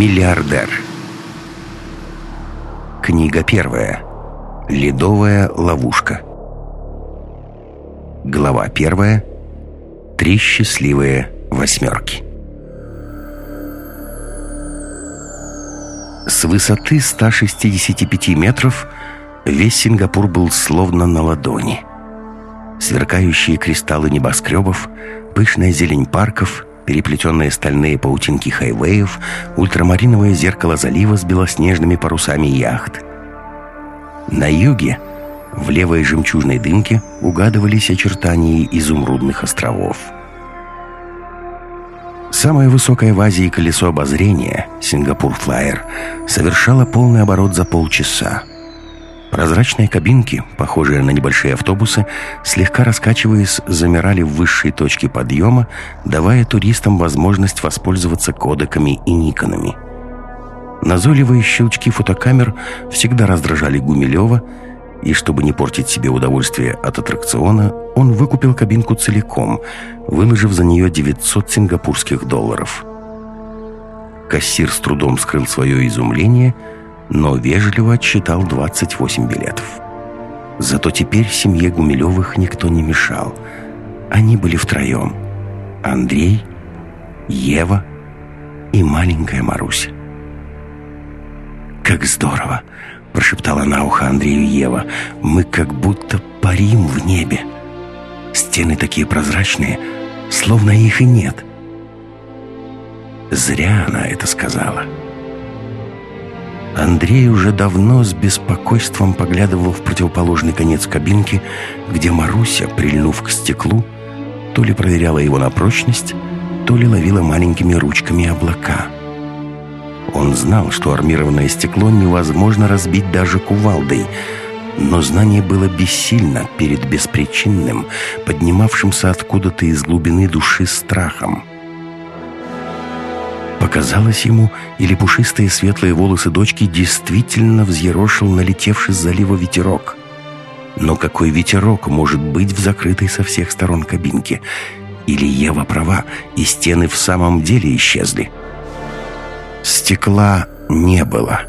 Миллиардер. Книга первая. Ледовая ловушка. Глава первая. Три счастливые восьмерки. С высоты 165 метров весь Сингапур был словно на ладони. Сверкающие кристаллы небоскребов, пышная зелень парков — переплетенные стальные паутинки хайвеев, ультрамариновое зеркало залива с белоснежными парусами яхт. На юге, в левой жемчужной дымке, угадывались очертания изумрудных островов. Самое высокое в Азии колесо обозрения, Сингапур Флайер, совершало полный оборот за полчаса. Прозрачные кабинки, похожие на небольшие автобусы, слегка раскачиваясь, замирали в высшей точке подъема, давая туристам возможность воспользоваться кодеками и никонами. Назойливые щелчки фотокамер всегда раздражали Гумилева, и чтобы не портить себе удовольствие от аттракциона, он выкупил кабинку целиком, выложив за нее 900 сингапурских долларов. Кассир с трудом скрыл свое изумление – но вежливо отсчитал 28 билетов. Зато теперь семье Гумилевых никто не мешал. Они были втроем. Андрей, Ева и маленькая Маруся. «Как здорово!» — прошептала на ухо Андрею Ева. «Мы как будто парим в небе. Стены такие прозрачные, словно их и нет». Зря она это сказала. «Зря» Андрей уже давно с беспокойством поглядывал в противоположный конец кабинки, где Маруся, прильнув к стеклу, то ли проверяла его на прочность, то ли ловила маленькими ручками облака. Он знал, что армированное стекло невозможно разбить даже кувалдой, но знание было бессильно перед беспричинным, поднимавшимся откуда-то из глубины души страхом. Показалось ему, или пушистые светлые волосы дочки действительно взъерошил налетевший с залива ветерок. Но какой ветерок может быть в закрытой со всех сторон кабинке? Или Ева права, и стены в самом деле исчезли? Стекла не было.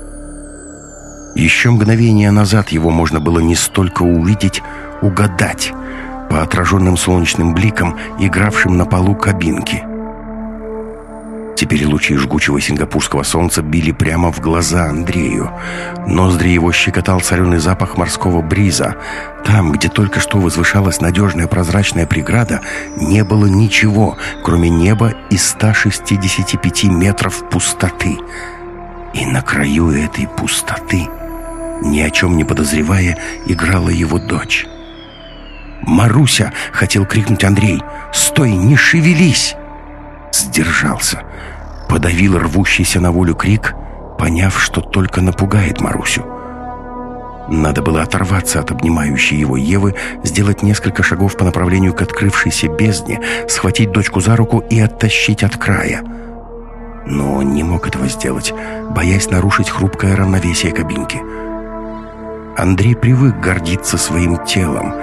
Еще мгновение назад его можно было не столько увидеть, угадать по отраженным солнечным бликам, игравшим на полу кабинки — Теперь лучи жгучего сингапурского солнца били прямо в глаза Андрею. Ноздри его щекотал соленый запах морского бриза. Там, где только что возвышалась надежная прозрачная преграда, не было ничего, кроме неба и 165 метров пустоты. И на краю этой пустоты, ни о чем не подозревая, играла его дочь. «Маруся!» — хотел крикнуть Андрей. «Стой, не шевелись!» Сдержался подавил рвущийся на волю крик, поняв, что только напугает Марусю. Надо было оторваться от обнимающей его Евы, сделать несколько шагов по направлению к открывшейся бездне, схватить дочку за руку и оттащить от края. Но он не мог этого сделать, боясь нарушить хрупкое равновесие кабинки. Андрей привык гордиться своим телом,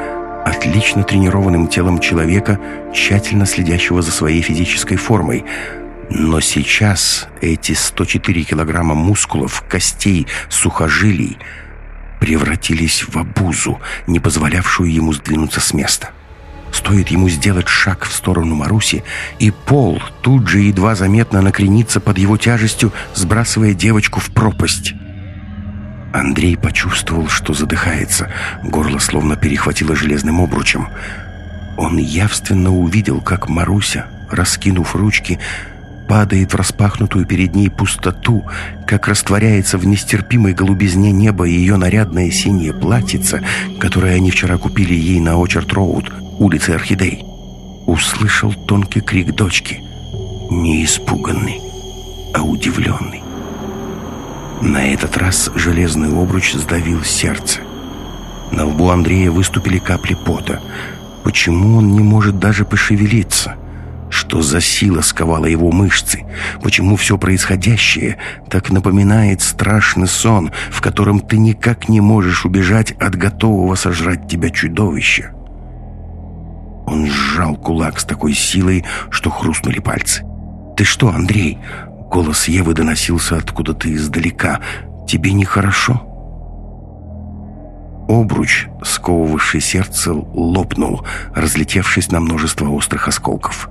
отлично тренированным телом человека, тщательно следящего за своей физической формой – но сейчас эти 104 килограмма мускулов, костей, сухожилий превратились в обузу, не позволявшую ему сдвинуться с места. Стоит ему сделать шаг в сторону Маруси, и пол тут же едва заметно накренится под его тяжестью, сбрасывая девочку в пропасть. Андрей почувствовал, что задыхается, горло словно перехватило железным обручем. Он явственно увидел, как Маруся, раскинув ручки, падает в распахнутую перед ней пустоту, как растворяется в нестерпимой голубизне неба ее нарядное синее платьице, которое они вчера купили ей на Очерт-Роуд, улице Орхидей. Услышал тонкий крик дочки, не испуганный, а удивленный. На этот раз железный обруч сдавил сердце. На лбу Андрея выступили капли пота. Почему он не может даже пошевелиться? — что за сила сковала его мышцы? Почему все происходящее так напоминает страшный сон, в котором ты никак не можешь убежать от готового сожрать тебя чудовища? Он сжал кулак с такой силой, что хрустнули пальцы. «Ты что, Андрей?» Голос Евы доносился откуда-то издалека. «Тебе нехорошо?» Обруч, сковывавший сердце, лопнул, разлетевшись на множество острых осколков.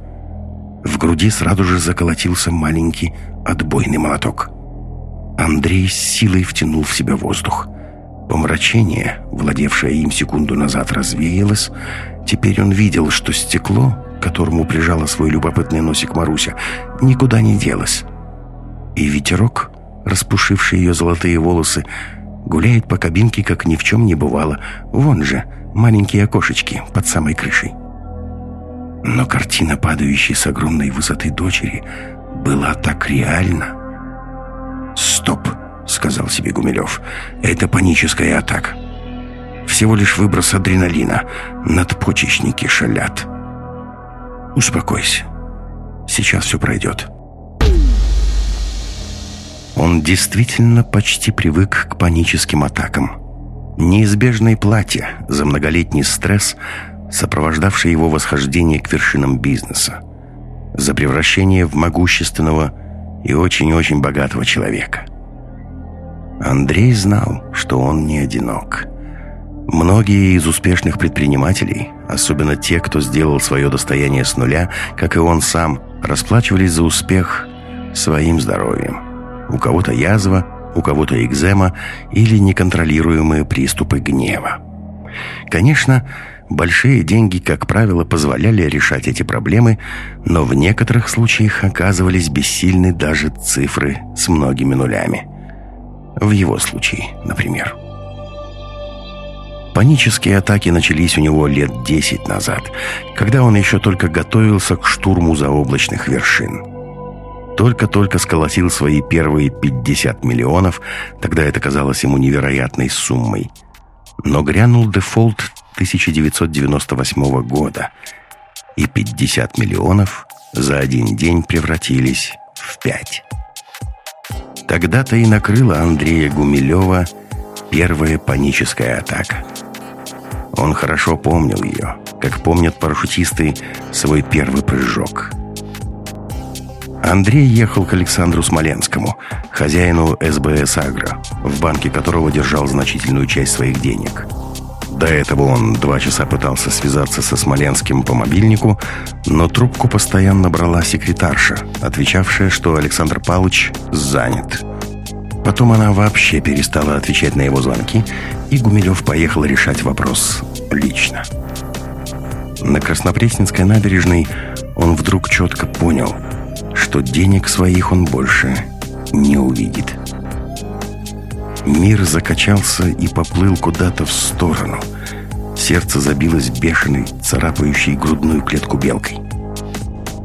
В груди сразу же заколотился маленький отбойный молоток. Андрей с силой втянул в себя воздух. Помрачение, владевшее им секунду назад, развеялось. Теперь он видел, что стекло, которому прижала свой любопытный носик Маруся, никуда не делось. И ветерок, распушивший ее золотые волосы, гуляет по кабинке, как ни в чем не бывало. Вон же, маленькие окошечки под самой крышей. Но картина, падающей с огромной высоты дочери, была так реальна. «Стоп!» — сказал себе Гумилев. «Это паническая атака. Всего лишь выброс адреналина. Надпочечники шалят. Успокойся. Сейчас все пройдет». Он действительно почти привык к паническим атакам. Неизбежное платье за многолетний стресс, сопровождавший его восхождение к вершинам бизнеса. За превращение в могущественного и очень-очень богатого человека. Андрей знал, что он не одинок. Многие из успешных предпринимателей, особенно те, кто сделал свое достояние с нуля, как и он сам, расплачивались за успех своим здоровьем. У кого-то язва, у кого-то экзема или неконтролируемые приступы гнева. Конечно, большие деньги, как правило, позволяли решать эти проблемы, но в некоторых случаях оказывались бессильны даже цифры с многими нулями. В его случае, например. Панические атаки начались у него лет 10 назад, когда он еще только готовился к штурму заоблачных вершин только-только сколотил свои первые 50 миллионов, тогда это казалось ему невероятной суммой. Но грянул дефолт 1998 года, и 50 миллионов за один день превратились в 5. Тогда-то и накрыла Андрея Гумилева первая паническая атака. Он хорошо помнил ее, как помнят парашютисты свой первый прыжок – Андрей ехал к Александру Смоленскому, хозяину СБС «Агро», в банке которого держал значительную часть своих денег. До этого он два часа пытался связаться со Смоленским по мобильнику, но трубку постоянно брала секретарша, отвечавшая, что Александр Павлович занят. Потом она вообще перестала отвечать на его звонки, и Гумилев поехал решать вопрос лично. На Краснопресненской набережной он вдруг четко понял – что денег своих он больше не увидит. Мир закачался и поплыл куда-то в сторону. Сердце забилось бешеной, царапающей грудную клетку белкой.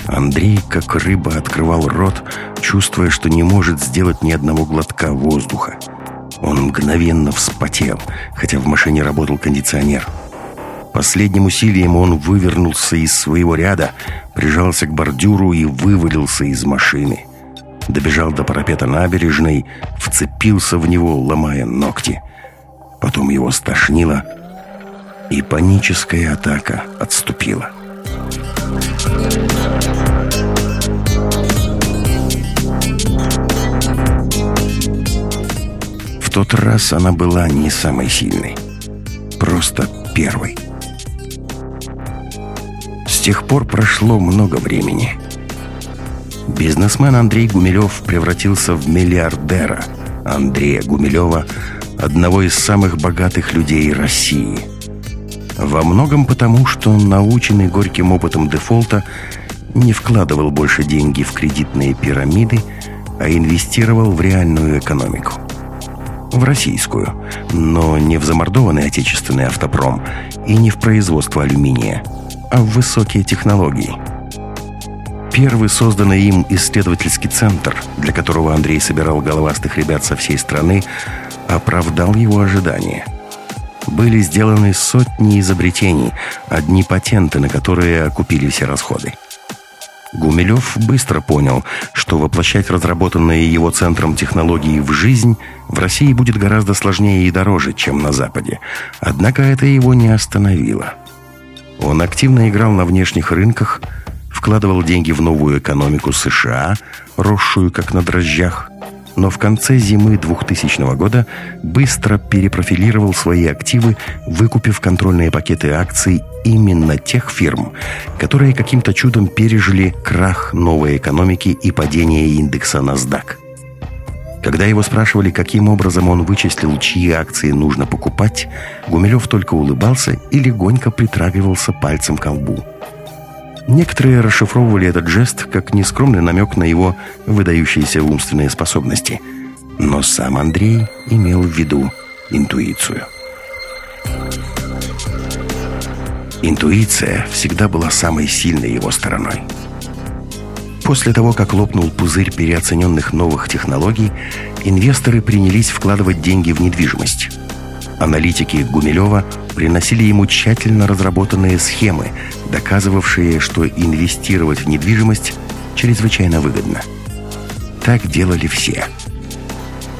Андрей, как рыба, открывал рот, чувствуя, что не может сделать ни одного глотка воздуха. Он мгновенно вспотел, хотя в машине работал кондиционер. Последним усилием он вывернулся из своего ряда, прижался к бордюру и вывалился из машины. Добежал до парапета набережной, вцепился в него, ломая ногти. Потом его стошнило, и паническая атака отступила. В тот раз она была не самой сильной, просто первой тех пор прошло много времени. Бизнесмен Андрей Гумилев превратился в миллиардера Андрея Гумилева, одного из самых богатых людей России. Во многом потому, что он, наученный горьким опытом дефолта, не вкладывал больше деньги в кредитные пирамиды, а инвестировал в реальную экономику. В российскую, но не в замордованный отечественный автопром и не в производство алюминия – а в высокие технологии. Первый созданный им исследовательский центр, для которого Андрей собирал головастых ребят со всей страны, оправдал его ожидания. Были сделаны сотни изобретений, одни патенты, на которые окупили все расходы. Гумилев быстро понял, что воплощать разработанные его центром технологии в жизнь в России будет гораздо сложнее и дороже, чем на Западе. Однако это его не остановило. Он активно играл на внешних рынках, вкладывал деньги в новую экономику США, росшую как на дрожжах, но в конце зимы 2000 года быстро перепрофилировал свои активы, выкупив контрольные пакеты акций именно тех фирм, которые каким-то чудом пережили крах новой экономики и падение индекса NASDAQ. Когда его спрашивали, каким образом он вычислил, чьи акции нужно покупать, Гумилев только улыбался и легонько притрагивался пальцем к колбу. Некоторые расшифровывали этот жест как нескромный намек на его выдающиеся умственные способности. Но сам Андрей имел в виду интуицию. Интуиция всегда была самой сильной его стороной. После того, как лопнул пузырь переоцененных новых технологий, инвесторы принялись вкладывать деньги в недвижимость. Аналитики Гумилева приносили ему тщательно разработанные схемы, доказывавшие, что инвестировать в недвижимость чрезвычайно выгодно. Так делали все.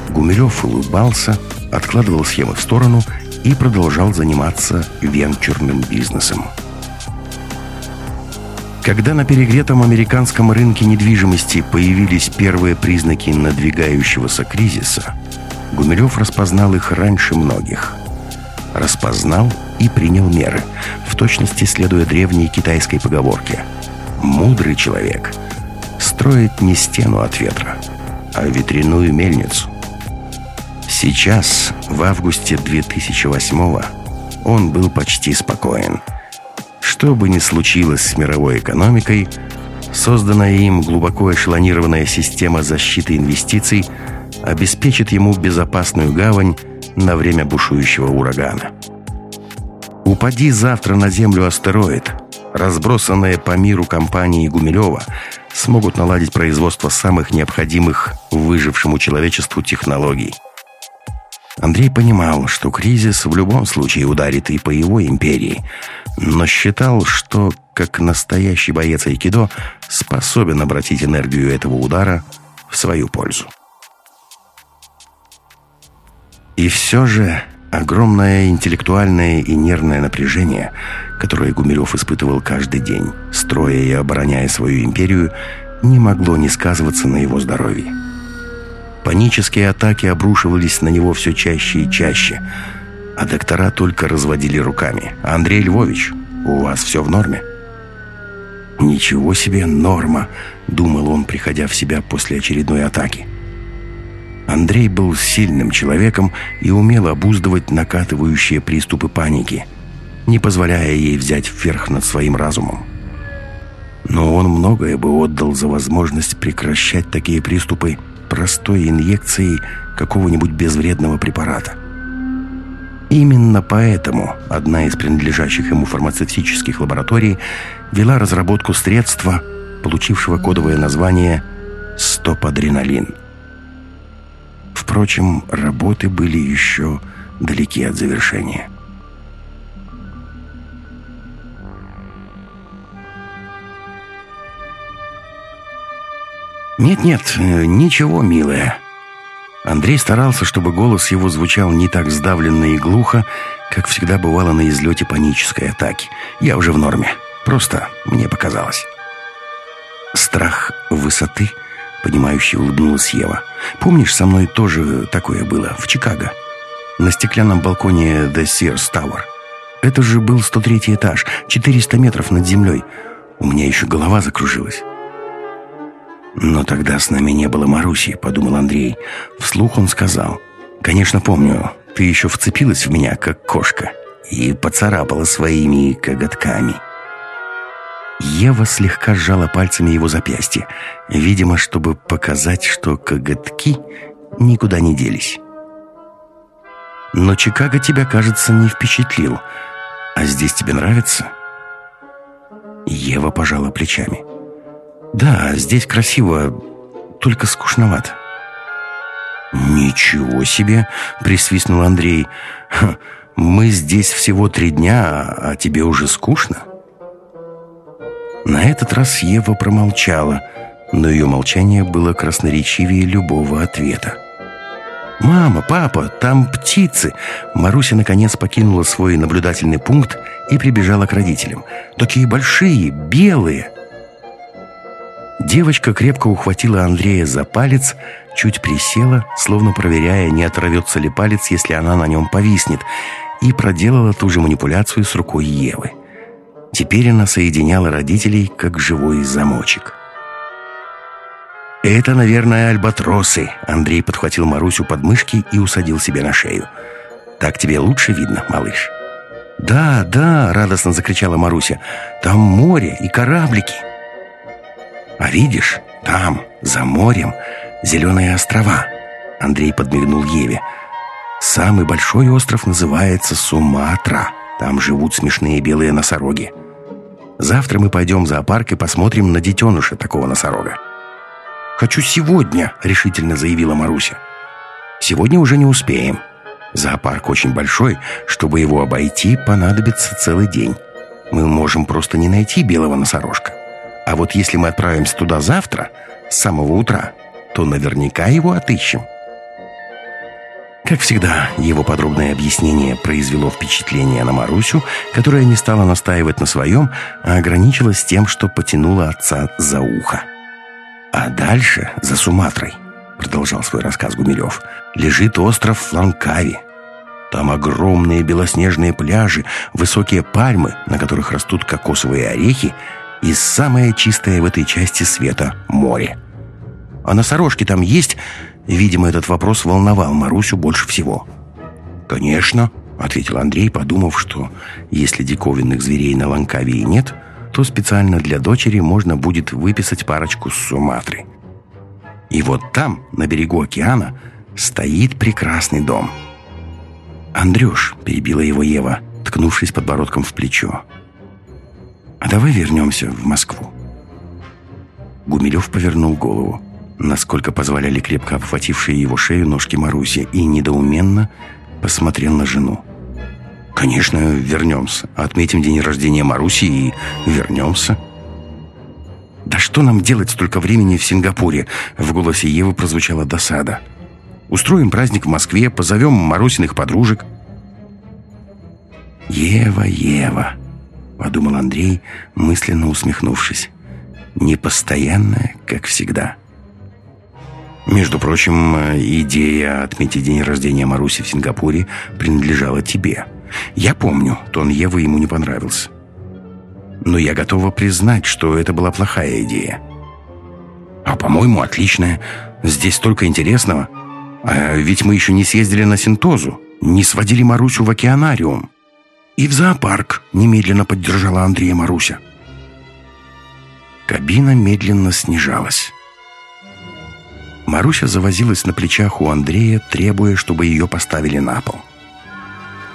Гумилев улыбался, откладывал схемы в сторону и продолжал заниматься венчурным бизнесом. Когда на перегретом американском рынке недвижимости появились первые признаки надвигающегося кризиса, Гумилев распознал их раньше многих. Распознал и принял меры, в точности следуя древней китайской поговорке «Мудрый человек строит не стену от ветра, а ветряную мельницу». Сейчас, в августе 2008 он был почти спокоен – что бы ни случилось с мировой экономикой, созданная им глубоко эшелонированная система защиты инвестиций обеспечит ему безопасную гавань на время бушующего урагана. Упади завтра на Землю астероид, разбросанные по миру компании Гумилева смогут наладить производство самых необходимых выжившему человечеству технологий. Андрей понимал, что кризис в любом случае ударит и по его империи – но считал, что, как настоящий боец айкидо, способен обратить энергию этого удара в свою пользу. И все же огромное интеллектуальное и нервное напряжение, которое Гумилев испытывал каждый день, строя и обороняя свою империю, не могло не сказываться на его здоровье. Панические атаки обрушивались на него все чаще и чаще – а доктора только разводили руками. «Андрей Львович, у вас все в норме?» «Ничего себе норма!» — думал он, приходя в себя после очередной атаки. Андрей был сильным человеком и умел обуздывать накатывающие приступы паники, не позволяя ей взять вверх над своим разумом. Но он многое бы отдал за возможность прекращать такие приступы простой инъекцией какого-нибудь безвредного препарата. Именно поэтому одна из принадлежащих ему фармацевтических лабораторий вела разработку средства, получившего кодовое название «Стопадреналин». Впрочем, работы были еще далеки от завершения. «Нет-нет, ничего, милая», Андрей старался, чтобы голос его звучал не так сдавленно и глухо, как всегда бывало на излете панической атаки. Я уже в норме. Просто мне показалось. Страх высоты, понимающе улыбнулась Ева. Помнишь, со мной тоже такое было в Чикаго? На стеклянном балконе The Sears Tower. Это же был 103 этаж, 400 метров над землей. У меня еще голова закружилась. «Но тогда с нами не было Маруси», — подумал Андрей. Вслух он сказал. «Конечно, помню. Ты еще вцепилась в меня, как кошка, и поцарапала своими коготками». Ева слегка сжала пальцами его запястье, видимо, чтобы показать, что коготки никуда не делись. «Но Чикаго тебя, кажется, не впечатлил. А здесь тебе нравится?» Ева пожала плечами. «Да, здесь красиво, только скучновато». «Ничего себе!» — присвистнул Андрей. «Мы здесь всего три дня, а тебе уже скучно?» На этот раз Ева промолчала, но ее молчание было красноречивее любого ответа. «Мама, папа, там птицы!» Маруся наконец покинула свой наблюдательный пункт и прибежала к родителям. «Такие большие, белые!» Девочка крепко ухватила Андрея за палец, чуть присела, словно проверяя, не оторвется ли палец, если она на нем повиснет, и проделала ту же манипуляцию с рукой Евы. Теперь она соединяла родителей, как живой замочек. «Это, наверное, альбатросы», — Андрей подхватил Марусю под мышки и усадил себе на шею. «Так тебе лучше видно, малыш?» «Да, да!» — радостно закричала Маруся. «Там море и кораблики!» «А видишь, там, за морем, зеленые острова!» Андрей подмигнул Еве. «Самый большой остров называется Суматра. Там живут смешные белые носороги. Завтра мы пойдем в зоопарк и посмотрим на детеныша такого носорога». «Хочу сегодня», — решительно заявила Маруся. «Сегодня уже не успеем. Зоопарк очень большой, чтобы его обойти, понадобится целый день. Мы можем просто не найти белого носорожка. А вот если мы отправимся туда завтра, с самого утра, то наверняка его отыщем. Как всегда, его подробное объяснение произвело впечатление на Марусю, которая не стала настаивать на своем, а ограничилась тем, что потянула отца за ухо. А дальше, за Суматрой, продолжал свой рассказ Гумилев, лежит остров Ланкави. Там огромные белоснежные пляжи, высокие пальмы, на которых растут кокосовые орехи, и самое чистое в этой части света — море. А носорожки там есть? Видимо, этот вопрос волновал Марусю больше всего. «Конечно», — ответил Андрей, подумав, что если диковинных зверей на Ланкавии нет, то специально для дочери можно будет выписать парочку с Суматры. И вот там, на берегу океана, стоит прекрасный дом. «Андрюш», — перебила его Ева, ткнувшись подбородком в плечо, — а давай вернемся в Москву. Гумилев повернул голову, насколько позволяли крепко обхватившие его шею ножки Маруси, и недоуменно посмотрел на жену. «Конечно, вернемся. Отметим день рождения Маруси и вернемся». «Да что нам делать столько времени в Сингапуре?» В голосе Евы прозвучала досада. «Устроим праздник в Москве, позовем Марусиных подружек». «Ева, Ева!» подумал Андрей, мысленно усмехнувшись. Непостоянная, как всегда. Между прочим, идея отметить день рождения Маруси в Сингапуре принадлежала тебе. Я помню, тон Евы ему не понравился. Но я готова признать, что это была плохая идея. А, по-моему, отличная. Здесь столько интересного. А ведь мы еще не съездили на Синтозу, не сводили Марусю в океанариум. «И в зоопарк», — немедленно поддержала Андрея Маруся. Кабина медленно снижалась. Маруся завозилась на плечах у Андрея, требуя, чтобы ее поставили на пол.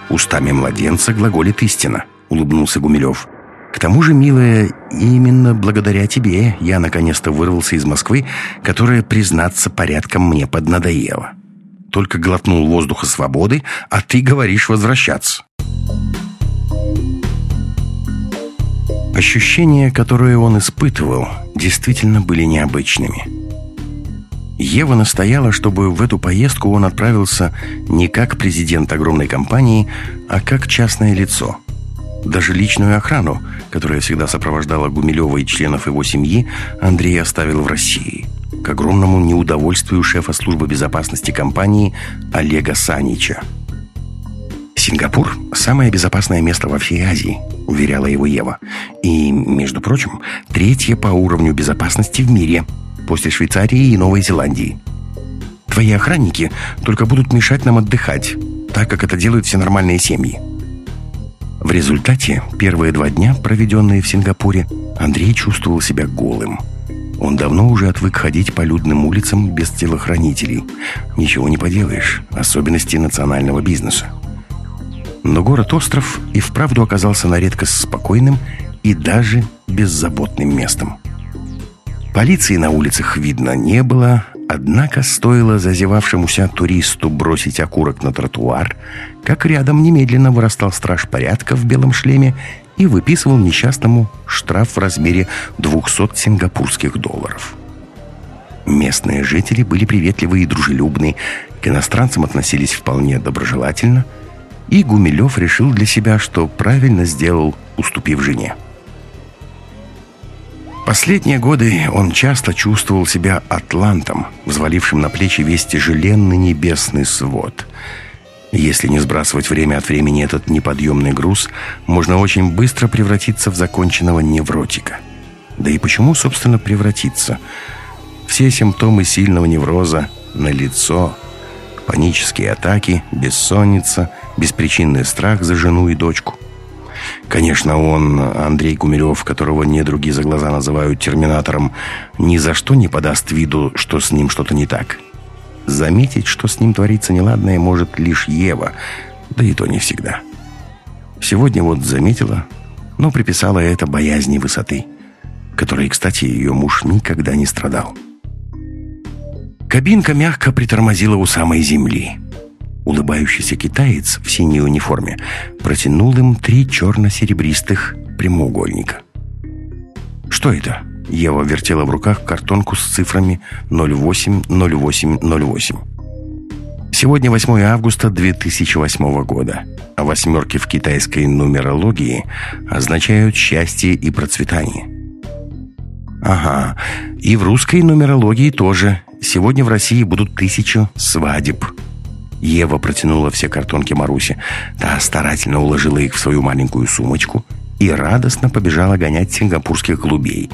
«Устами младенца глаголит истина», — улыбнулся Гумилев. «К тому же, милая, именно благодаря тебе я наконец-то вырвался из Москвы, которая, признаться, порядком мне поднадоела. Только глотнул воздуха свободы, а ты говоришь возвращаться». Ощущения, которые он испытывал, действительно были необычными. Ева настояла, чтобы в эту поездку он отправился не как президент огромной компании, а как частное лицо. Даже личную охрану, которая всегда сопровождала Гумилева и членов его семьи, Андрей оставил в России. К огромному неудовольствию шефа службы безопасности компании Олега Санича. «Сингапур – самое безопасное место во всей Азии», – уверяла его Ева. «И, между прочим, третье по уровню безопасности в мире, после Швейцарии и Новой Зеландии. Твои охранники только будут мешать нам отдыхать, так как это делают все нормальные семьи». В результате, первые два дня, проведенные в Сингапуре, Андрей чувствовал себя голым. Он давно уже отвык ходить по людным улицам без телохранителей. Ничего не поделаешь, особенности национального бизнеса. Но город-остров и вправду оказался на редкость спокойным и даже беззаботным местом. Полиции на улицах видно не было, однако стоило зазевавшемуся туристу бросить окурок на тротуар, как рядом немедленно вырастал страж порядка в белом шлеме и выписывал несчастному штраф в размере 200 сингапурских долларов. Местные жители были приветливы и дружелюбны, к иностранцам относились вполне доброжелательно – и Гумилев решил для себя, что правильно сделал, уступив жене. Последние годы он часто чувствовал себя атлантом, взвалившим на плечи весь тяжеленный небесный свод. Если не сбрасывать время от времени этот неподъемный груз, можно очень быстро превратиться в законченного невротика. Да и почему, собственно, превратиться? Все симптомы сильного невроза на лицо, панические атаки, бессонница, беспричинный страх за жену и дочку – Конечно, он, Андрей Гумилев, которого недруги за глаза называют терминатором, ни за что не подаст виду, что с ним что-то не так. Заметить, что с ним творится неладное, может лишь Ева, да и то не всегда. Сегодня вот заметила, но приписала это боязни высоты, которой, кстати, ее муж никогда не страдал. Кабинка мягко притормозила у самой земли. Улыбающийся китаец в синей униформе протянул им три черно-серебристых прямоугольника. «Что это?» Ева вертела в руках картонку с цифрами 080808. Сегодня 8 августа 2008 года, а восьмерки в китайской нумерологии означают счастье и процветание. Ага, и в русской нумерологии тоже. Сегодня в России будут тысячу свадеб. Ева протянула все картонки Марусе. Та старательно уложила их в свою маленькую сумочку и радостно побежала гонять сингапурских голубей.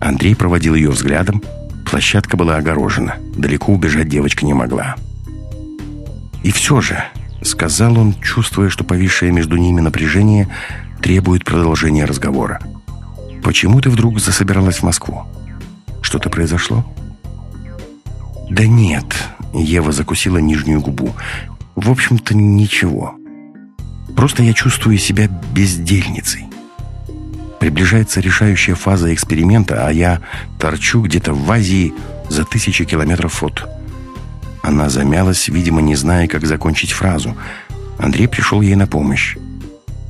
Андрей проводил ее взглядом. Площадка была огорожена. Далеко убежать девочка не могла. «И все же», — сказал он, чувствуя, что повисшее между ними напряжение требует продолжения разговора. «Почему ты вдруг засобиралась в Москву? Что-то произошло?» «Да нет», Ева закусила нижнюю губу. «В общем-то, ничего. Просто я чувствую себя бездельницей. Приближается решающая фаза эксперимента, а я торчу где-то в Азии за тысячи километров от...» Она замялась, видимо, не зная, как закончить фразу. Андрей пришел ей на помощь.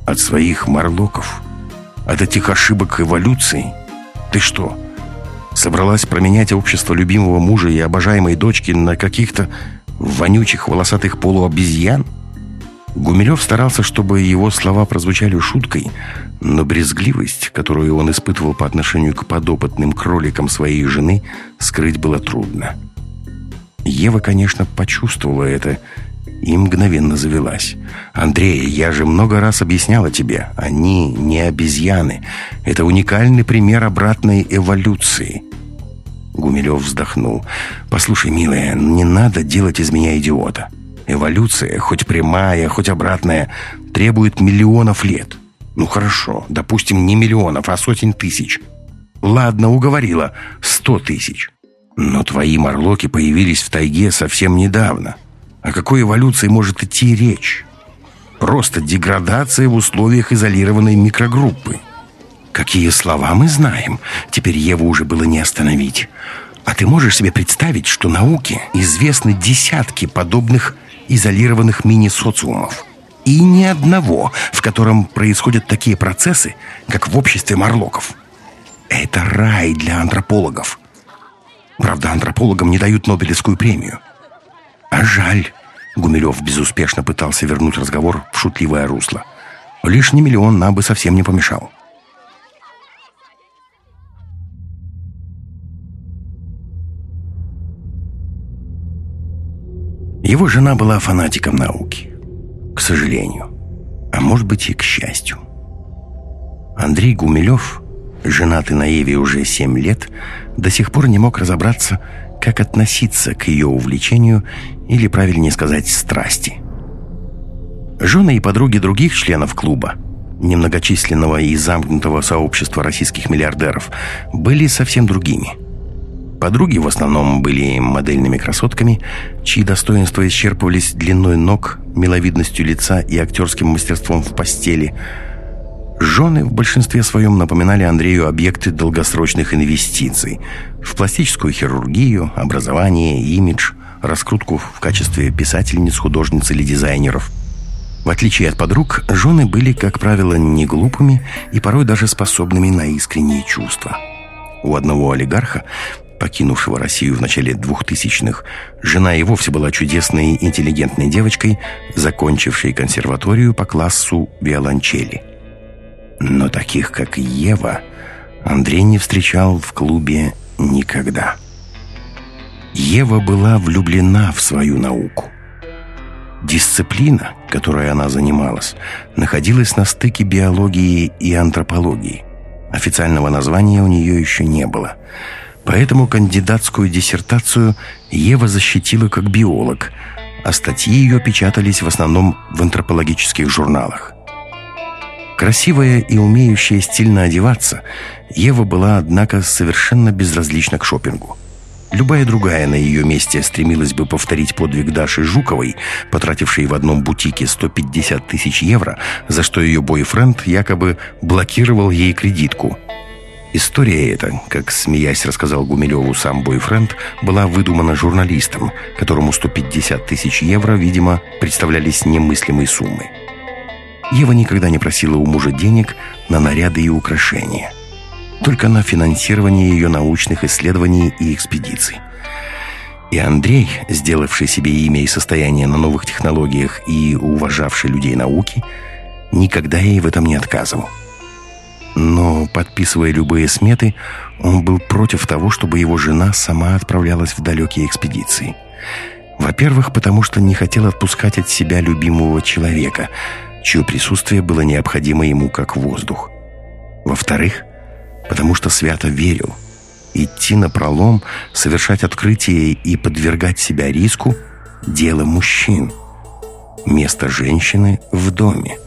«От своих марлоков? От этих ошибок эволюции? Ты что, Собралась променять общество любимого мужа и обожаемой дочки на каких-то вонючих волосатых полуобезьян? Гумилев старался, чтобы его слова прозвучали шуткой, но брезгливость, которую он испытывал по отношению к подопытным кроликам своей жены, скрыть было трудно. Ева, конечно, почувствовала это и мгновенно завелась. «Андрей, я же много раз объясняла тебе, они не обезьяны. Это уникальный пример обратной эволюции». Гумилев вздохнул. «Послушай, милая, не надо делать из меня идиота. Эволюция, хоть прямая, хоть обратная, требует миллионов лет. Ну хорошо, допустим, не миллионов, а сотен тысяч. Ладно, уговорила, сто тысяч. Но твои морлоки появились в тайге совсем недавно. О какой эволюции может идти речь? Просто деградация в условиях изолированной микрогруппы. Какие слова мы знаем. Теперь Еву уже было не остановить. А ты можешь себе представить, что науке известны десятки подобных изолированных мини-социумов? И ни одного, в котором происходят такие процессы, как в обществе марлоков. Это рай для антропологов. Правда, антропологам не дают Нобелевскую премию. А жаль. Гумилев безуспешно пытался вернуть разговор в шутливое русло. Лишний миллион нам бы совсем не помешал. Его жена была фанатиком науки. К сожалению. А может быть и к счастью. Андрей Гумилев, женатый на Еве уже семь лет, до сих пор не мог разобраться, как относиться к ее увлечению или, правильнее сказать, страсти. Жены и подруги других членов клуба, немногочисленного и замкнутого сообщества российских миллиардеров, были совсем другими – Подруги в основном были модельными красотками, чьи достоинства исчерпывались длиной ног, миловидностью лица и актерским мастерством в постели. Жены в большинстве своем напоминали Андрею объекты долгосрочных инвестиций в пластическую хирургию, образование, имидж, раскрутку в качестве писательниц, художниц или дизайнеров. В отличие от подруг, жены были, как правило, не глупыми и порой даже способными на искренние чувства. У одного олигарха покинувшего Россию в начале 2000-х, жена и вовсе была чудесной интеллигентной девочкой, закончившей консерваторию по классу виолончели. Но таких, как Ева, Андрей не встречал в клубе никогда. Ева была влюблена в свою науку. Дисциплина, которой она занималась, находилась на стыке биологии и антропологии. Официального названия у нее еще не было. Поэтому кандидатскую диссертацию Ева защитила как биолог, а статьи ее печатались в основном в антропологических журналах. Красивая и умеющая стильно одеваться, Ева была, однако, совершенно безразлична к шопингу. Любая другая на ее месте стремилась бы повторить подвиг Даши Жуковой, потратившей в одном бутике 150 тысяч евро, за что ее бойфренд якобы блокировал ей кредитку. История эта, как смеясь рассказал Гумилеву сам бойфренд, была выдумана журналистом, которому 150 тысяч евро, видимо, представлялись немыслимой суммой. Ева никогда не просила у мужа денег на наряды и украшения – только на финансирование ее научных исследований и экспедиций. И Андрей, сделавший себе имя и состояние на новых технологиях и уважавший людей науки, никогда ей в этом не отказывал. Но, подписывая любые сметы, он был против того, чтобы его жена сама отправлялась в далекие экспедиции. Во-первых, потому что не хотел отпускать от себя любимого человека, чье присутствие было необходимо ему как воздух. Во-вторых, потому что свято верил. Идти на пролом, совершать открытие и подвергать себя риску – дело мужчин. Место женщины в доме.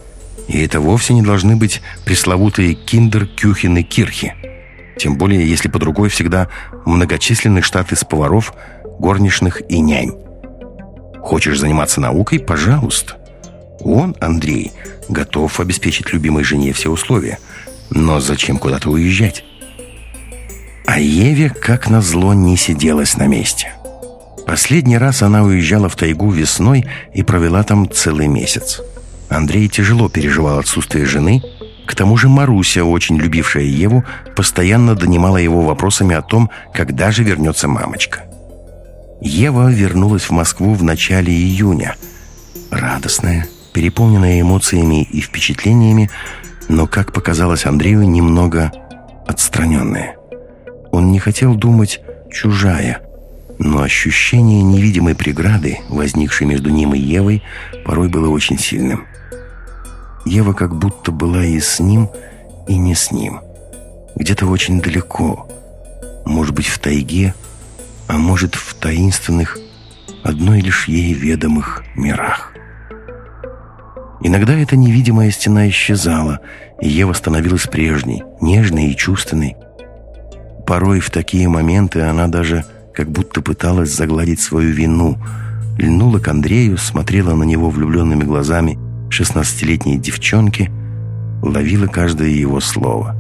И это вовсе не должны быть пресловутые киндер, кюхен и кирхи. Тем более, если под рукой всегда многочисленный штат из поваров, горничных и нянь. Хочешь заниматься наукой – пожалуйста. Он, Андрей, готов обеспечить любимой жене все условия – но зачем куда-то уезжать? А Еве, как назло, не сиделась на месте. Последний раз она уезжала в тайгу весной и провела там целый месяц. Андрей тяжело переживал отсутствие жены. К тому же Маруся, очень любившая Еву, постоянно донимала его вопросами о том, когда же вернется мамочка. Ева вернулась в Москву в начале июня. Радостная, переполненная эмоциями и впечатлениями, но, как показалось Андрею, немного отстраненная. Он не хотел думать «чужая», но ощущение невидимой преграды, возникшей между ним и Евой, порой было очень сильным. Ева как будто была и с ним, и не с ним. Где-то очень далеко, может быть, в тайге, а может, в таинственных, одной лишь ей ведомых мирах. Иногда эта невидимая стена исчезала, и Ева становилась прежней, нежной и чувственной. Порой в такие моменты она даже как будто пыталась загладить свою вину, льнула к Андрею, смотрела на него влюбленными глазами шестнадцатилетней девчонки, ловила каждое его слово.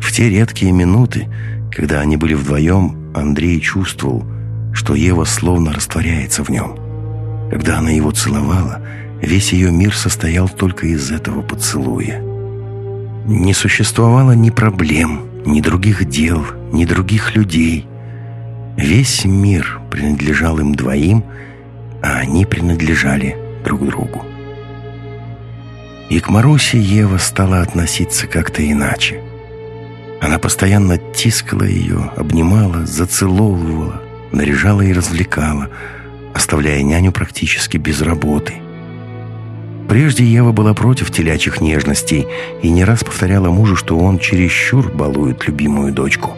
В те редкие минуты, когда они были вдвоем, Андрей чувствовал, что Ева словно растворяется в нем. Когда она его целовала – Весь ее мир состоял только из этого поцелуя. Не существовало ни проблем, ни других дел, ни других людей. Весь мир принадлежал им двоим, а они принадлежали друг другу. И к Марусе Ева стала относиться как-то иначе. Она постоянно тискала ее, обнимала, зацеловывала, наряжала и развлекала, оставляя няню практически без работы – Прежде Ева была против телячьих нежностей и не раз повторяла мужу, что он чересчур балует любимую дочку.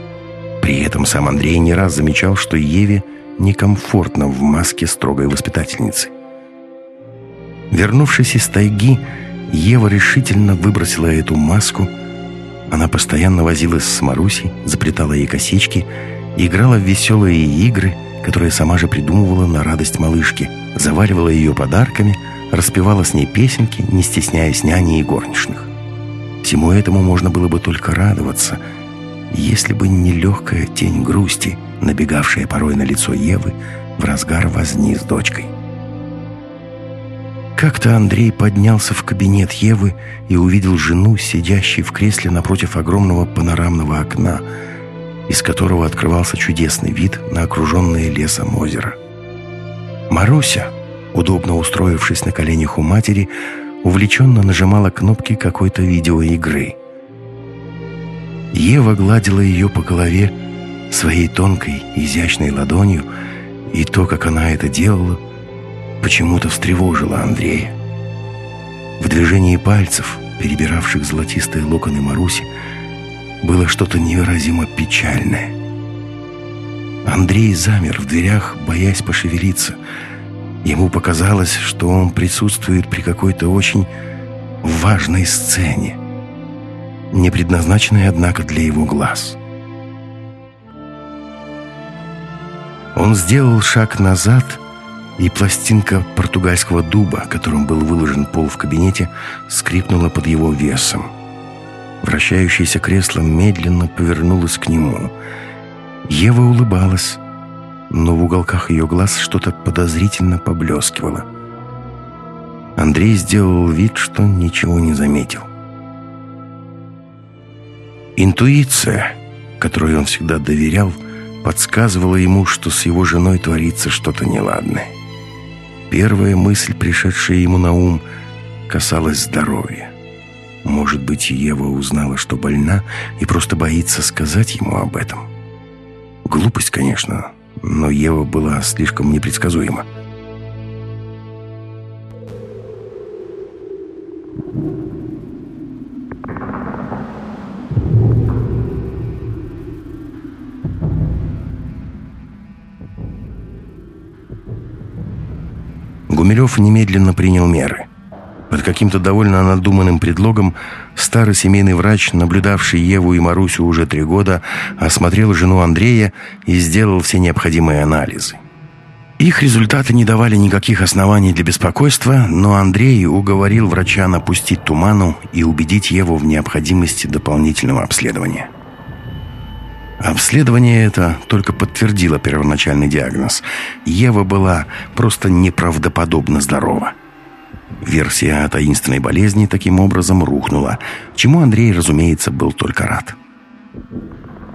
При этом сам Андрей не раз замечал, что Еве некомфортно в маске строгой воспитательницы. Вернувшись из тайги, Ева решительно выбросила эту маску. Она постоянно возилась с Марусей, заплетала ей косички, играла в веселые игры, которые сама же придумывала на радость малышки, заваливала ее подарками – распевала с ней песенки, не стесняясь няни и горничных. Всему этому можно было бы только радоваться, если бы не легкая тень грусти, набегавшая порой на лицо Евы в разгар возни с дочкой. Как-то Андрей поднялся в кабинет Евы и увидел жену, сидящей в кресле напротив огромного панорамного окна, из которого открывался чудесный вид на окруженное лесом озеро. «Маруся!» удобно устроившись на коленях у матери, увлеченно нажимала кнопки какой-то видеоигры. Ева гладила ее по голове своей тонкой, изящной ладонью, и то, как она это делала, почему-то встревожило Андрея. В движении пальцев, перебиравших золотистые локоны Маруси, было что-то невыразимо печальное. Андрей замер в дверях, боясь пошевелиться. Ему показалось, что он присутствует при какой-то очень важной сцене, не предназначенной, однако, для его глаз. Он сделал шаг назад, и пластинка португальского дуба, которым был выложен пол в кабинете, скрипнула под его весом. Вращающееся кресло медленно повернулось к нему. Ева улыбалась, но в уголках ее глаз что-то подозрительно поблескивало. Андрей сделал вид, что ничего не заметил. Интуиция, которой он всегда доверял, подсказывала ему, что с его женой творится что-то неладное. Первая мысль, пришедшая ему на ум, касалась здоровья. Может быть, Ева узнала, что больна, и просто боится сказать ему об этом. Глупость, конечно, но Ева была слишком непредсказуема. Гумилев немедленно принял меры. Под каким-то довольно надуманным предлогом старый семейный врач, наблюдавший Еву и Марусю уже три года, осмотрел жену Андрея и сделал все необходимые анализы. Их результаты не давали никаких оснований для беспокойства, но Андрей уговорил врача напустить туману и убедить Еву в необходимости дополнительного обследования. Обследование это только подтвердило первоначальный диагноз. Ева была просто неправдоподобно здорова. Версия о таинственной болезни таким образом рухнула, чему Андрей, разумеется, был только рад.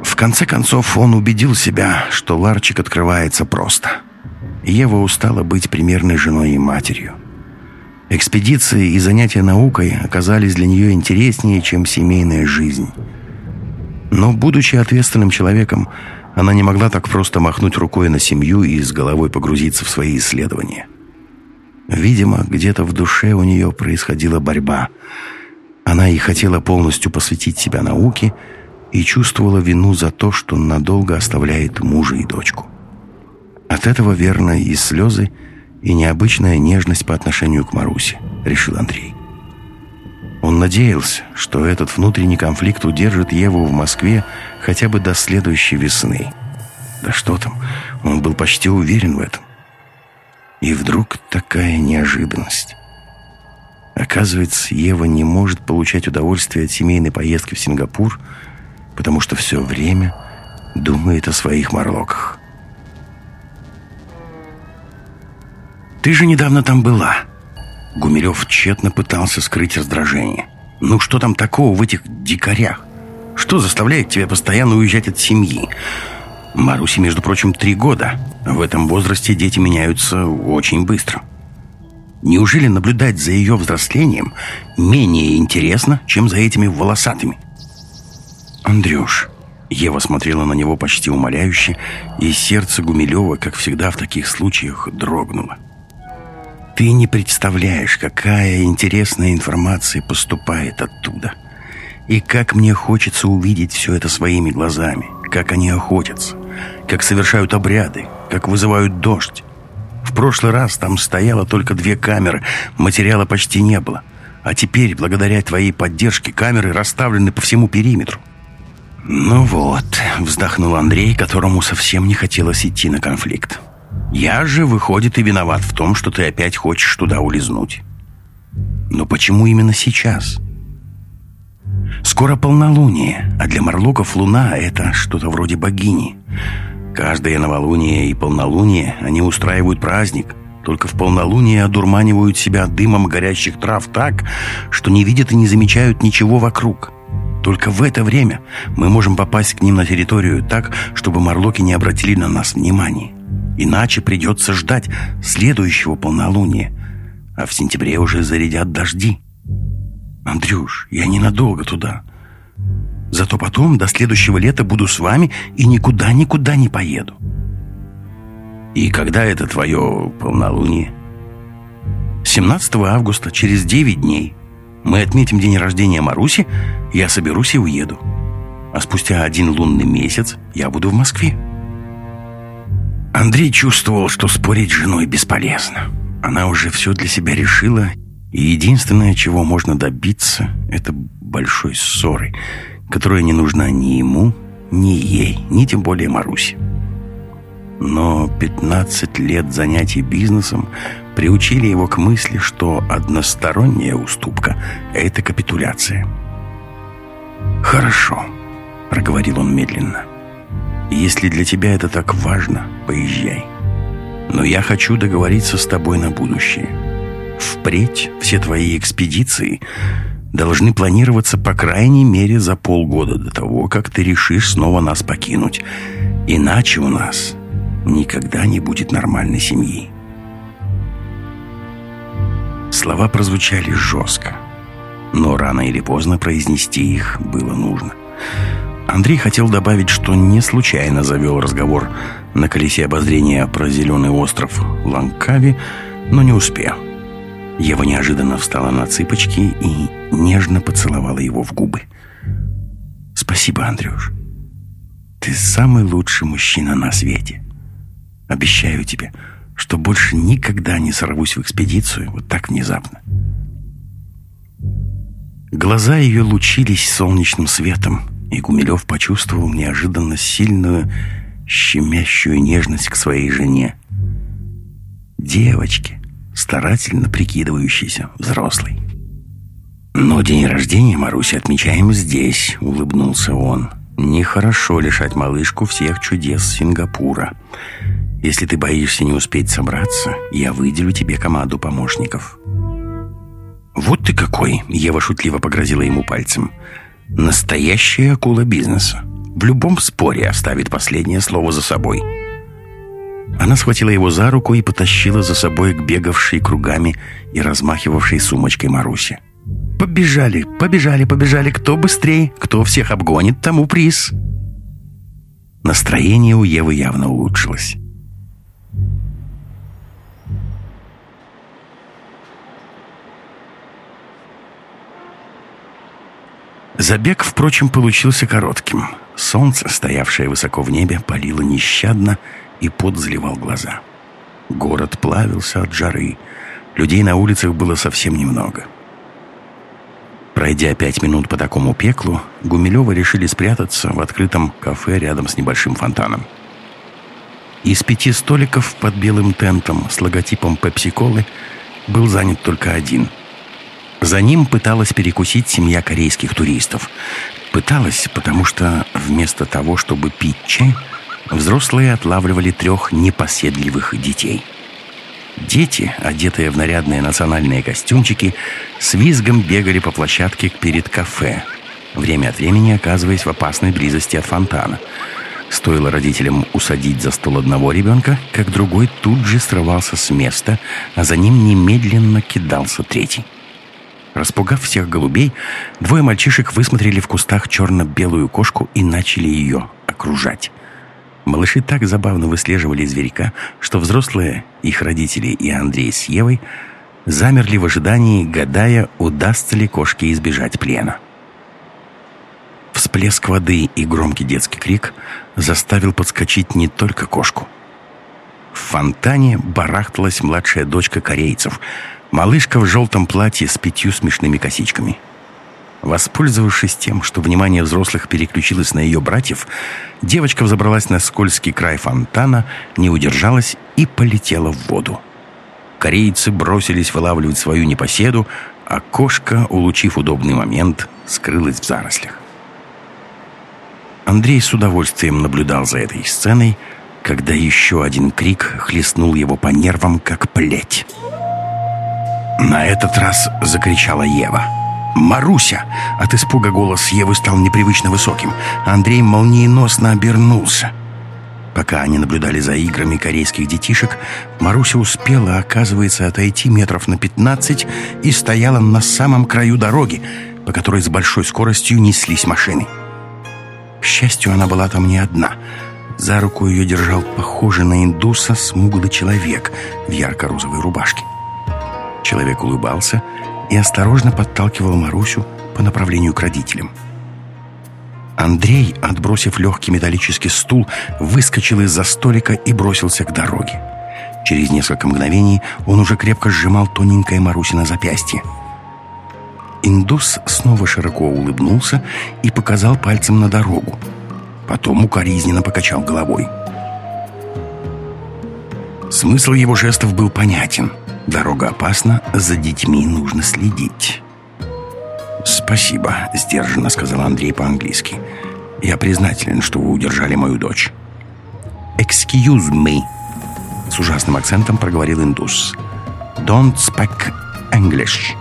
В конце концов, он убедил себя, что ларчик открывается просто. Ева устала быть примерной женой и матерью. Экспедиции и занятия наукой оказались для нее интереснее, чем семейная жизнь – но, будучи ответственным человеком, она не могла так просто махнуть рукой на семью и с головой погрузиться в свои исследования. Видимо, где-то в душе у нее происходила борьба. Она и хотела полностью посвятить себя науке и чувствовала вину за то, что надолго оставляет мужа и дочку. От этого верно и слезы, и необычная нежность по отношению к Марусе, решил Андрей. Он надеялся, что этот внутренний конфликт удержит Еву в Москве хотя бы до следующей весны. Да что там, он был почти уверен в этом. И вдруг такая неожиданность. Оказывается, Ева не может получать удовольствие от семейной поездки в Сингапур, потому что все время думает о своих марлоках. «Ты же недавно там была», Гумилев тщетно пытался скрыть раздражение. «Ну что там такого в этих дикарях? Что заставляет тебя постоянно уезжать от семьи?» Марусе, между прочим, три года. В этом возрасте дети меняются очень быстро. Неужели наблюдать за ее взрослением менее интересно, чем за этими волосатыми? Андрюш, Ева смотрела на него почти умоляюще, и сердце Гумилева, как всегда в таких случаях, дрогнуло. Ты не представляешь, какая интересная информация поступает оттуда. И как мне хочется увидеть все это своими глазами. Как они охотятся, как совершают обряды, как вызывают дождь. В прошлый раз там стояло только две камеры, материала почти не было. А теперь, благодаря твоей поддержке, камеры расставлены по всему периметру. «Ну вот», — вздохнул Андрей, которому совсем не хотелось идти на конфликт. Я же, выходит, и виноват в том, что ты опять хочешь туда улизнуть. Но почему именно сейчас? Скоро полнолуние, а для морлоков луна — это что-то вроде богини. Каждое новолуние и полнолуние они устраивают праздник, только в полнолуние одурманивают себя дымом горящих трав так, что не видят и не замечают ничего вокруг. Только в это время мы можем попасть к ним на территорию так, чтобы морлоки не обратили на нас внимания. Иначе придется ждать следующего полнолуния, а в сентябре уже зарядят дожди. Андрюш, я ненадолго туда. Зато потом, до следующего лета, буду с вами и никуда-никуда не поеду. И когда это твое полнолуние? 17 августа, через 9 дней. Мы отметим день рождения Маруси, я соберусь и уеду. А спустя один лунный месяц я буду в Москве. Андрей чувствовал, что спорить с женой бесполезно. Она уже все для себя решила, и единственное, чего можно добиться, это большой ссоры, которая не нужна ни ему, ни ей, ни тем более Марусе. Но 15 лет занятий бизнесом приучили его к мысли, что односторонняя уступка — это капитуляция. «Хорошо», — проговорил он медленно. «Если для тебя это так важно, поезжай. Но я хочу договориться с тобой на будущее. Впредь все твои экспедиции должны планироваться по крайней мере за полгода до того, как ты решишь снова нас покинуть. Иначе у нас никогда не будет нормальной семьи. Слова прозвучали жестко, но рано или поздно произнести их было нужно. Андрей хотел добавить, что не случайно завел разговор на колесе обозрения про зеленый остров Ланкави, но не успел. Ева неожиданно встала на цыпочки и нежно поцеловала его в губы. «Спасибо, Андрюш. Ты самый лучший мужчина на свете. Обещаю тебе, что больше никогда не сорвусь в экспедицию вот так внезапно. Глаза ее лучились солнечным светом, и Гумилев почувствовал неожиданно сильную, щемящую нежность к своей жене. Девочке, старательно прикидывающейся взрослой. «Но день рождения Маруси отмечаем здесь», — улыбнулся он. «Нехорошо лишать малышку всех чудес Сингапура. Если ты боишься не успеть собраться, я выделю тебе команду помощников». «Вот ты какой!» — Ева шутливо погрозила ему пальцем. «Настоящая акула бизнеса. В любом споре оставит последнее слово за собой». Она схватила его за руку и потащила за собой к бегавшей кругами и размахивавшей сумочкой Марусе. «Побежали, побежали, побежали! Кто быстрее, кто всех обгонит, тому приз!» Настроение у Евы явно улучшилось. Забег, впрочем, получился коротким. Солнце, стоявшее высоко в небе, палило нещадно, и пот заливал глаза. Город плавился от жары. Людей на улицах было совсем немного. Пройдя пять минут по такому пеклу, Гумилевы решили спрятаться в открытом кафе рядом с небольшим фонтаном. Из пяти столиков под белым тентом с логотипом пепси-колы был занят только один – за ним пыталась перекусить семья корейских туристов. Пыталась, потому что вместо того, чтобы пить чай, взрослые отлавливали трех непоседливых детей. Дети, одетые в нарядные национальные костюмчики, с визгом бегали по площадке перед кафе, время от времени оказываясь в опасной близости от фонтана. Стоило родителям усадить за стол одного ребенка, как другой тут же срывался с места, а за ним немедленно кидался третий. Распугав всех голубей, двое мальчишек высмотрели в кустах черно-белую кошку и начали ее окружать. Малыши так забавно выслеживали зверька, что взрослые, их родители и Андрей с Евой, замерли в ожидании, гадая, удастся ли кошке избежать плена. Всплеск воды и громкий детский крик заставил подскочить не только кошку. В фонтане барахталась младшая дочка корейцев — Малышка в желтом платье с пятью смешными косичками. Воспользовавшись тем, что внимание взрослых переключилось на ее братьев, девочка взобралась на скользкий край фонтана, не удержалась и полетела в воду. Корейцы бросились вылавливать свою непоседу, а кошка, улучив удобный момент, скрылась в зарослях. Андрей с удовольствием наблюдал за этой сценой, когда еще один крик хлестнул его по нервам, как плеть. На этот раз закричала Ева. «Маруся!» От испуга голос Евы стал непривычно высоким. Андрей молниеносно обернулся. Пока они наблюдали за играми корейских детишек, Маруся успела, оказывается, отойти метров на пятнадцать и стояла на самом краю дороги, по которой с большой скоростью неслись машины. К счастью, она была там не одна. За руку ее держал похожий на индуса смуглый человек в ярко-розовой рубашке. Человек улыбался и осторожно подталкивал Марусю по направлению к родителям. Андрей, отбросив легкий металлический стул, выскочил из-за столика и бросился к дороге. Через несколько мгновений он уже крепко сжимал тоненькое Марусино запястье. Индус снова широко улыбнулся и показал пальцем на дорогу. Потом укоризненно покачал головой. Смысл его жестов был понятен. Дорога опасна, за детьми нужно следить. «Спасибо», — сдержанно сказал Андрей по-английски. «Я признателен, что вы удержали мою дочь». «Excuse me», — с ужасным акцентом проговорил индус. «Don't speak English».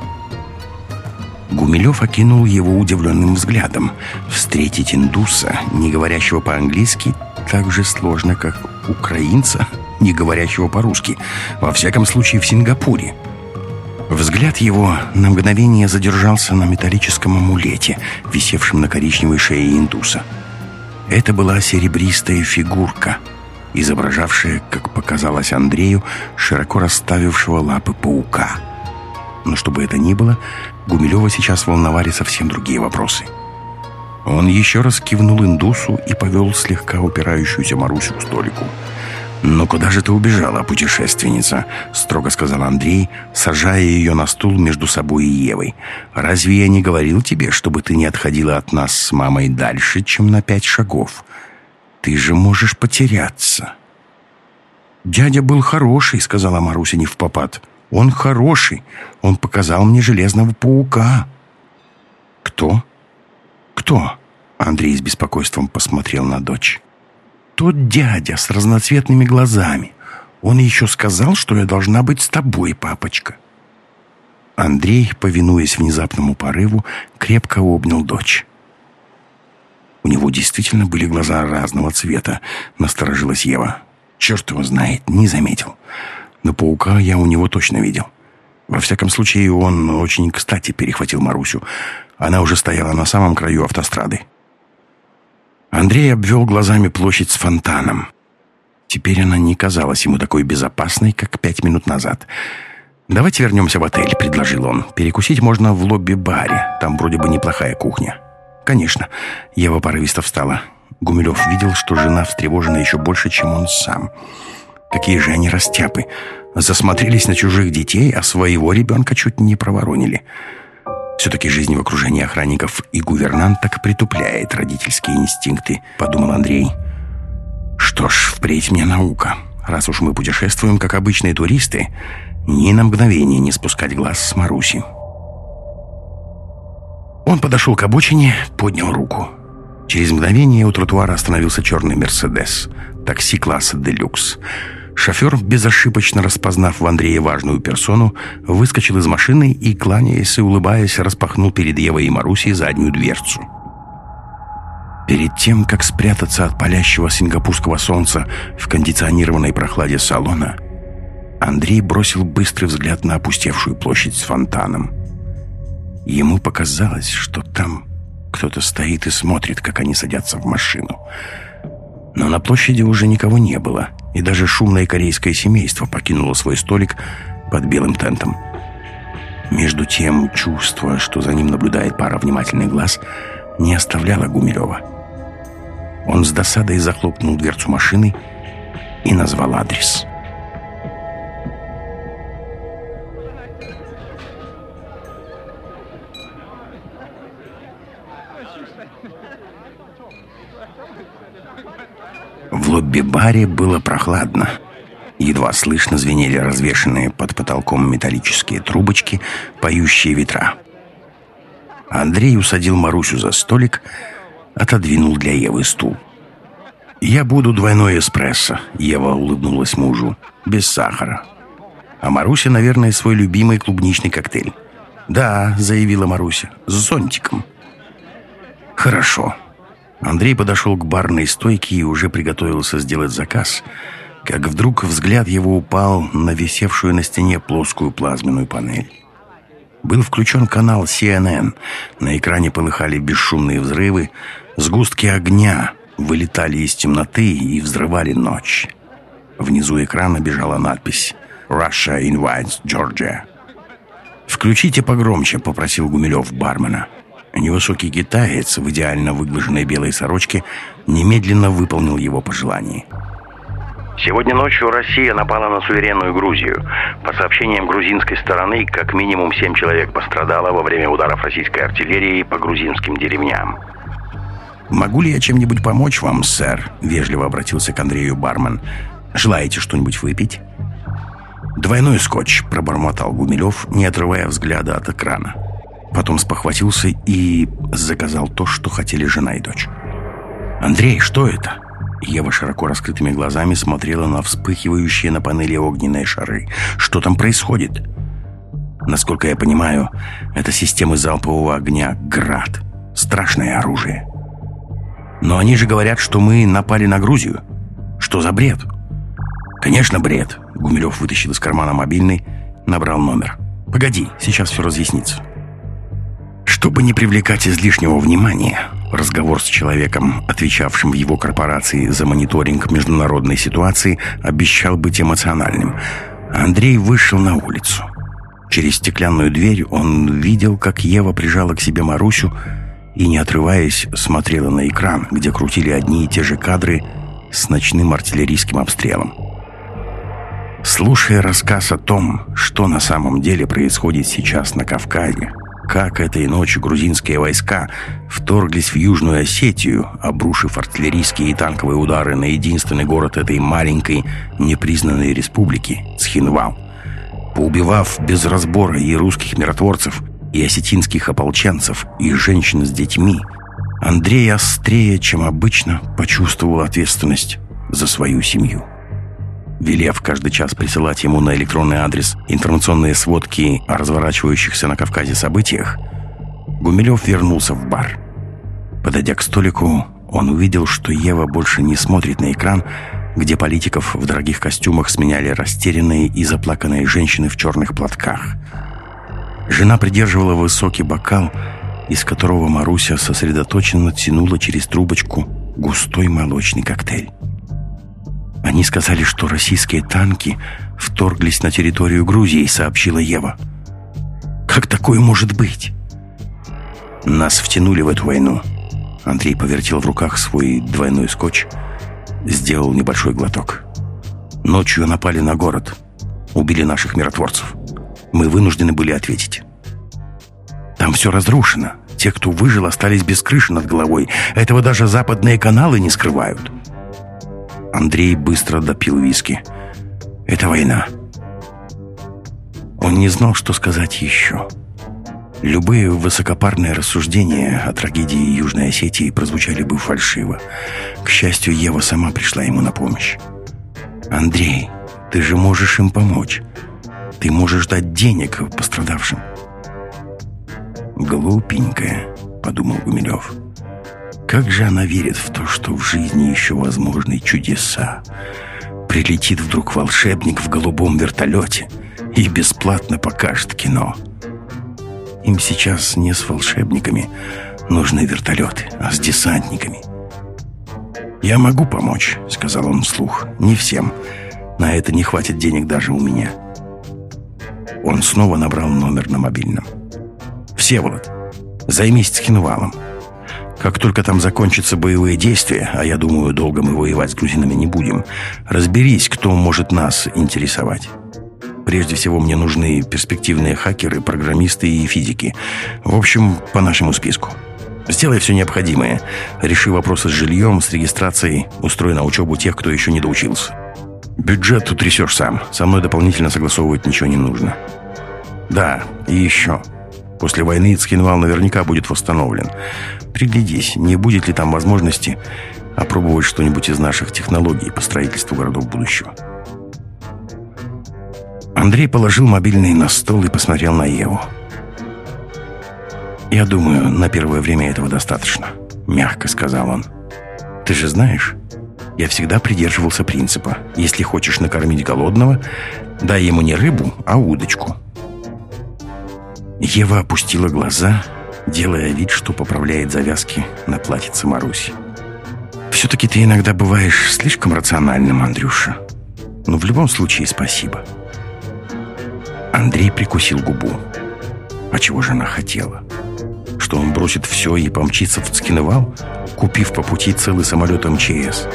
Гумилев окинул его удивленным взглядом. Встретить индуса, не говорящего по-английски, так же сложно, как украинца, не говорящего по-русски. Во всяком случае, в Сингапуре. Взгляд его на мгновение задержался на металлическом амулете, висевшем на коричневой шее индуса. Это была серебристая фигурка, изображавшая, как показалось Андрею, широко расставившего лапы паука. Но чтобы это ни было, Гумилева сейчас волновали совсем другие вопросы. Он еще раз кивнул индусу и повел слегка упирающуюся Марусю к столику. «Но куда же ты убежала, путешественница?» — строго сказал Андрей, сажая ее на стул между собой и Евой. «Разве я не говорил тебе, чтобы ты не отходила от нас с мамой дальше, чем на пять шагов? Ты же можешь потеряться». «Дядя был хороший», — сказала Маруся не в попад. «Он хороший. Он показал мне железного паука». «Кто? Кто?» Андрей с беспокойством посмотрел на дочь. Тот дядя с разноцветными глазами. Он еще сказал, что я должна быть с тобой, папочка. Андрей, повинуясь внезапному порыву, крепко обнял дочь. У него действительно были глаза разного цвета, насторожилась Ева. Черт его знает, не заметил. Но паука я у него точно видел. Во всяком случае, он очень кстати перехватил Марусю. Она уже стояла на самом краю автострады. Андрей обвел глазами площадь с фонтаном. Теперь она не казалась ему такой безопасной, как пять минут назад. «Давайте вернемся в отель», — предложил он. «Перекусить можно в лобби-баре. Там вроде бы неплохая кухня». «Конечно». Ева порывисто встала. Гумилев видел, что жена встревожена еще больше, чем он сам. Какие же они растяпы. Засмотрелись на чужих детей, а своего ребенка чуть не проворонили. Все-таки жизнь в окружении охранников и гувернанток притупляет родительские инстинкты, подумал Андрей. Что ж, впредь мне наука. Раз уж мы путешествуем, как обычные туристы, ни на мгновение не спускать глаз с Маруси. Он подошел к обочине, поднял руку. Через мгновение у тротуара остановился черный «Мерседес», такси класса «Делюкс». Шофер, безошибочно распознав в Андрее важную персону, выскочил из машины и, кланяясь и улыбаясь, распахнул перед Евой и Марусей заднюю дверцу. Перед тем, как спрятаться от палящего сингапурского солнца в кондиционированной прохладе салона, Андрей бросил быстрый взгляд на опустевшую площадь с фонтаном. Ему показалось, что там кто-то стоит и смотрит, как они садятся в машину. Но на площади уже никого не было — и даже шумное корейское семейство покинуло свой столик под белым тентом. Между тем, чувство, что за ним наблюдает пара внимательных глаз, не оставляло Гумилева. Он с досадой захлопнул дверцу машины и назвал адрес. В лобби-баре было прохладно. Едва слышно звенели развешенные под потолком металлические трубочки, поющие ветра. Андрей усадил Марусю за столик, отодвинул для Евы стул. «Я буду двойной эспрессо», — Ева улыбнулась мужу, — «без сахара». А Маруся, наверное, свой любимый клубничный коктейль. «Да», — заявила Маруся, — «с зонтиком». «Хорошо», Андрей подошел к барной стойке и уже приготовился сделать заказ, как вдруг взгляд его упал на висевшую на стене плоскую плазменную панель. Был включен канал CNN. На экране полыхали бесшумные взрывы. Сгустки огня вылетали из темноты и взрывали ночь. Внизу экрана бежала надпись «Russia invites Georgia». «Включите погромче», — попросил Гумилев бармена. Невысокий китаец в идеально выглаженной белой сорочке немедленно выполнил его пожелание. Сегодня ночью Россия напала на суверенную Грузию. По сообщениям грузинской стороны, как минимум семь человек пострадало во время ударов российской артиллерии по грузинским деревням. «Могу ли я чем-нибудь помочь вам, сэр?» — вежливо обратился к Андрею бармен. «Желаете что-нибудь выпить?» «Двойной скотч», — пробормотал Гумилев, не отрывая взгляда от экрана. Потом спохватился и заказал то, что хотели жена и дочь. «Андрей, что это?» Ева широко раскрытыми глазами смотрела на вспыхивающие на панели огненные шары. «Что там происходит?» Насколько я понимаю, это системы залпового огня «Град». Страшное оружие. Но они же говорят, что мы напали на Грузию. Что за бред? Конечно, бред. Гумилев вытащил из кармана мобильный, набрал номер. Погоди, сейчас все разъяснится. Чтобы не привлекать излишнего внимания, разговор с человеком, отвечавшим в его корпорации за мониторинг международной ситуации, обещал быть эмоциональным. Андрей вышел на улицу. Через стеклянную дверь он видел, как Ева прижала к себе Марусю и, не отрываясь, смотрела на экран, где крутили одни и те же кадры с ночным артиллерийским обстрелом. Слушая рассказ о том, что на самом деле происходит сейчас на Кавказе, как этой ночью грузинские войска вторглись в Южную Осетию, обрушив артиллерийские и танковые удары на единственный город этой маленькой непризнанной республики – Схинвал. Поубивав без разбора и русских миротворцев, и осетинских ополченцев, и женщин с детьми, Андрей острее, чем обычно, почувствовал ответственность за свою семью велев каждый час присылать ему на электронный адрес информационные сводки о разворачивающихся на Кавказе событиях, Гумилев вернулся в бар. Подойдя к столику, он увидел, что Ева больше не смотрит на экран, где политиков в дорогих костюмах сменяли растерянные и заплаканные женщины в черных платках. Жена придерживала высокий бокал, из которого Маруся сосредоточенно тянула через трубочку густой молочный коктейль. «Они сказали, что российские танки вторглись на территорию Грузии», — сообщила Ева. «Как такое может быть?» «Нас втянули в эту войну». Андрей повертел в руках свой двойной скотч, сделал небольшой глоток. «Ночью напали на город, убили наших миротворцев. Мы вынуждены были ответить. Там все разрушено. Те, кто выжил, остались без крыши над головой. Этого даже западные каналы не скрывают». Андрей быстро допил виски. «Это война». Он не знал, что сказать еще. Любые высокопарные рассуждения о трагедии Южной Осетии прозвучали бы фальшиво. К счастью, Ева сама пришла ему на помощь. «Андрей, ты же можешь им помочь. Ты можешь дать денег пострадавшим». «Глупенькая», — подумал Гумилев. Как же она верит в то, что в жизни еще возможны чудеса. Прилетит вдруг волшебник в голубом вертолете и бесплатно покажет кино. Им сейчас не с волшебниками нужны вертолеты, а с десантниками. «Я могу помочь», — сказал он вслух. «Не всем. На это не хватит денег даже у меня». Он снова набрал номер на мобильном. «Всеволод, займись Цхинвалом. Как только там закончатся боевые действия, а я думаю, долго мы воевать с грузинами не будем, разберись, кто может нас интересовать. Прежде всего, мне нужны перспективные хакеры, программисты и физики. В общем, по нашему списку. Сделай все необходимое. Реши вопросы с жильем, с регистрацией, устрой на учебу тех, кто еще не доучился. Бюджет тут трясешь сам. Со мной дополнительно согласовывать ничего не нужно. Да, и еще. После войны Цхинвал наверняка будет восстановлен. Приглядись, не будет ли там возможности опробовать что-нибудь из наших технологий по строительству городов будущего. Андрей положил мобильный на стол и посмотрел на Еву. «Я думаю, на первое время этого достаточно», — мягко сказал он. «Ты же знаешь, я всегда придерживался принципа. Если хочешь накормить голодного, дай ему не рыбу, а удочку. Ева опустила глаза, делая вид, что поправляет завязки на платьице Маруси. «Все-таки ты иногда бываешь слишком рациональным, Андрюша. Но в любом случае спасибо». Андрей прикусил губу. А чего же она хотела? Что он бросит все и помчится в Цкиновал, купив по пути целый самолет МЧС?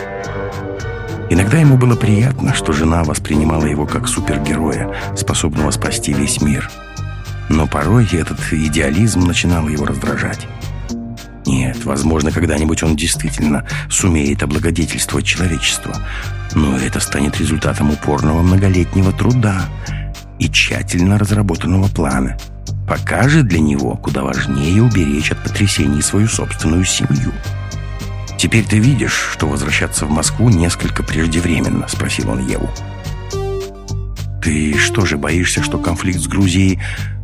Иногда ему было приятно, что жена воспринимала его как супергероя, способного спасти весь мир. Но порой этот идеализм начинал его раздражать. Нет, возможно, когда-нибудь он действительно сумеет облагодетельствовать человечество. Но это станет результатом упорного многолетнего труда и тщательно разработанного плана. Пока же для него куда важнее уберечь от потрясений свою собственную семью. «Теперь ты видишь, что возвращаться в Москву несколько преждевременно?» — спросил он Еву. «Ты что же, боишься, что конфликт с Грузией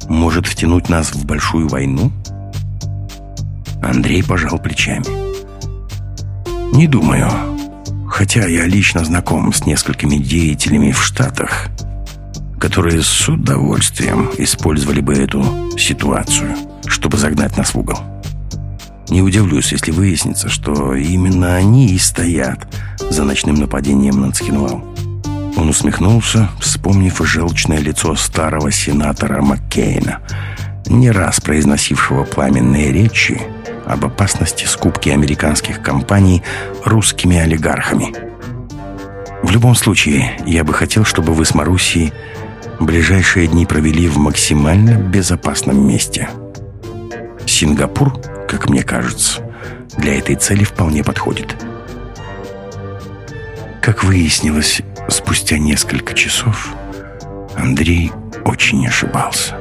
может втянуть нас в большую войну?» Андрей пожал плечами. «Не думаю. Хотя я лично знаком с несколькими деятелями в Штатах, которые с удовольствием использовали бы эту ситуацию, чтобы загнать нас в угол». Не удивлюсь, если выяснится, что именно они и стоят за ночным нападением на Цхинвал. Он усмехнулся, вспомнив желчное лицо старого сенатора Маккейна, не раз произносившего пламенные речи об опасности скупки американских компаний русскими олигархами. В любом случае, я бы хотел, чтобы вы с Марусей ближайшие дни провели в максимально безопасном месте. Сингапур – как мне кажется, для этой цели вполне подходит. Как выяснилось, спустя несколько часов Андрей очень ошибался.